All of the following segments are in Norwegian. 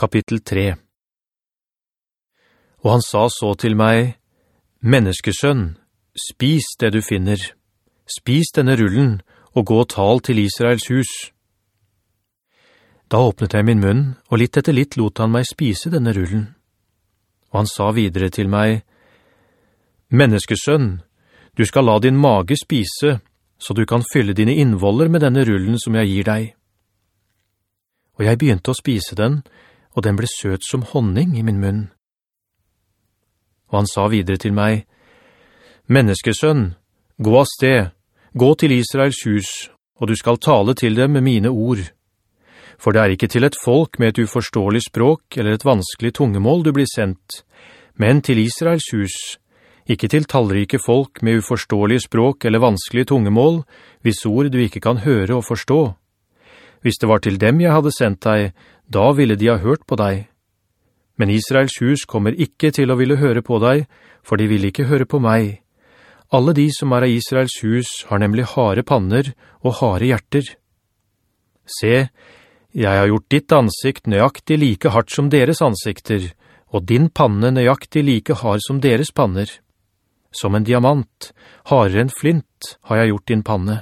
kapittel 3 Og han sa så til meg, «Menneskesønn, spis det du finner. Spis denne rullen, og gå og tal til Israels hus.» Da åpnet jeg min munn, og litt etter litt lot han meg spise denne rullen. Og han sa videre til meg, «Menneskesønn, du skal la din mage spise, så du kan fylle dine innvoller med denne rullen som jeg gir deg.» Og jeg begynte å spise den, og den ble søt som honning i min munn. Og han sa videre til meg, «Menneskesønn, gå av sted, gå til Israels hus, og du skal tale til dem med mine ord.» For det er ikke til et folk med et uforståelig språk eller et vanskelig tungemål du blir sendt, men til Israels hus, ikke til tallrike folk med uforståelige språk eller vanskelige tungemål, hvis ord du ikke kan høre og forstå. Hvis det var til dem jeg hadde sendt deg, da ville de ha hørt på deg. Men Israels hus kommer ikke til å ville høre på deg, for de vil ikke høre på meg. Alle de som er av Israels hus har nemlig hare panner og hare hjerter. Se, jeg har gjort ditt ansikt nøyaktig like hardt som deres ansikter, og din panne nøyaktig like hard som deres panner. Som en diamant, hardere enn flint, har jeg gjort din panne.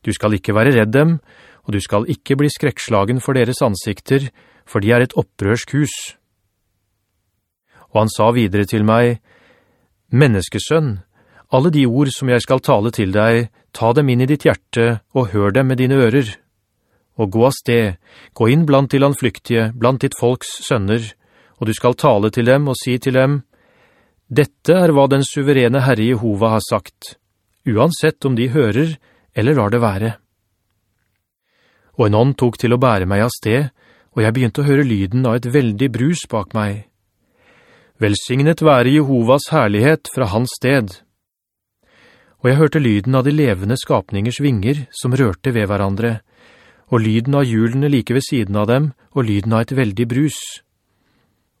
Du skal ikke være redd dem, og du skal ikke bli skrekkslagen for deres ansikter, for de er et opprørsk hus. Og han sa videre til meg, «Menneskesønn, alle de ord som jeg skal tale til deg, ta dem inn i ditt hjerte, og hør dem med dine ører.» og gå av sted, gå inn blant de landflyktige, blant ditt folks sønner, og du skal tale til dem og si til dem, «Dette er hva den suverene Herre Jehova har sagt, uansett om de hører eller lar det være.» Og en ånd tok til å bære meg av sted, og jeg begynte å høre lyden av et veldig brus bak meg. Velsignet være Jehovas herlighet fra hans sted. Og jeg hørte lyden av de levende skapningers vinger som rørte ved hverandre, og lyden av hjulene like ved siden av dem, og lyden av et veldig brus.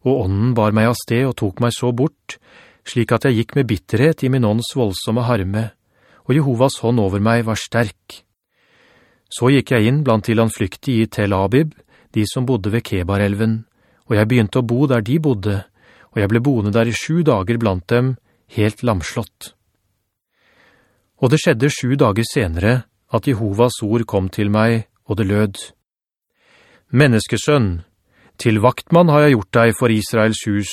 Og ånden bar meg av sted og tok meg så bort, slik at jeg gikk med bitterhet i min ånds voldsomme harme, og Jehovas hånd over meg var sterk. Så gikk jeg inn blant de landflyktige i Tel Abib, de som bodde ved Kebarelven, og jeg begynte å bo der de bodde, og jeg ble boende der i sju dager blant dem, helt lamslått. Og det skjedde sju dager senere at Jehovas ord kom til meg, og det lød. Menneskesønn, til vaktmann har jeg gjort deg for Israels hus,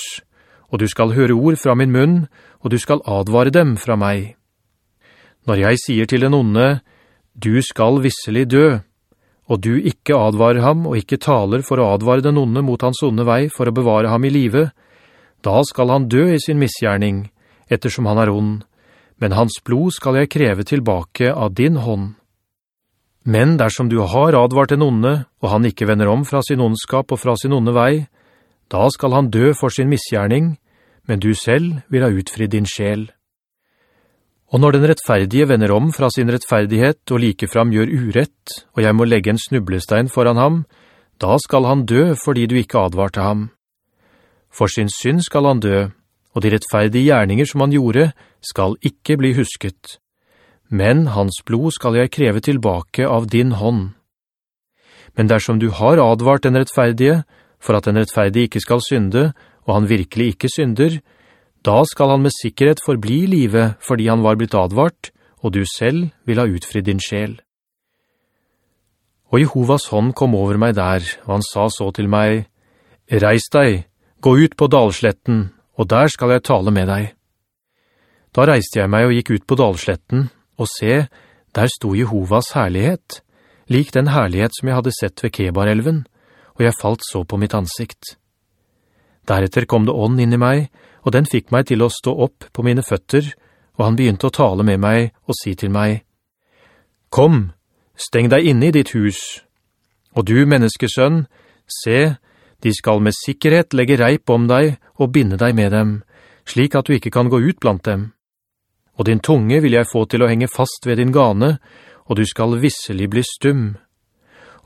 og du skal høre ord fra min munn, og du skal advare dem fra meg. Når jeg sier til den onde, du skal visselig dø, og du ikke advarer ham og ikke taler for å advare den onde mot hans onde vei for å bevare ham i live, da skal han dø i sin misgjerning, ettersom han er ond, men hans blod skal jeg kreve tilbake av din hånd. Men dersom du har advart en onde, og han ikke vender om fra sin ondskap og fra sin onde vei, da skal han dø for sin misgjerning, men du selv vil ha utfridd din sjel. Og når den rettferdige vender om fra sin rettferdighet og likefram gjør urett, og jeg må legge en snublestein foran ham, da skal han dø fordi du ikke advarte ham. For sin synd skal han dø, og de rettferdige gjerninger som han gjorde, skal ikke bli husket men hans blod skal jeg kreve tilbake av din hånd. Men dersom du har advart den rettferdige, for at den rettferdige ikke skal synde, og han virkelig ikke synder, da skal han med sikkerhet forbli i livet fordi han var blitt advart, og du selv vil ha utfridd din sjel. Og Jehovas hånd kom over meg der, og han sa så til meg, «Reis deg, gå ut på dalsletten, og der skal jeg tale med deg.» Da reiste jeg meg og gikk ut på dalsletten, og se, der sto Jehovas herlighet, lik den herlighet som jeg hadde sett ved Kebarelven, og jeg falt så på mitt ansikt. Deretter kom det ånd inn i meg, og den fikk meg til å stå opp på mine føtter, og han begynte å tale med meg og si til meg, «Kom, steng deg inne i ditt hus, og du, menneskesønn, se, de skal med sikkerhet legge reip om deg og binde deg med dem, slik at du ikke kan gå ut blant dem.» og din tunge vil jeg få til å henge fast ved din gane, og du skal visselig bli stum.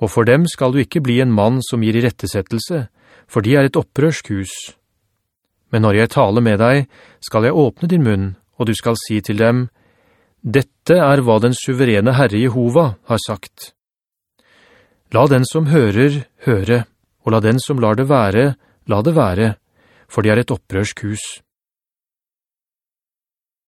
Og for dem skal du ikke bli en mann som gir i rettesettelse, for de er et opprørsk hus. Men når jeg taler med deg, skal jeg åpne din munn, og du skal si til dem, «Dette er hva den suverene Herre Jehova har sagt.» La den som hører, høre, og la den som lar det være, la det være, for det er et opprørsk hus.»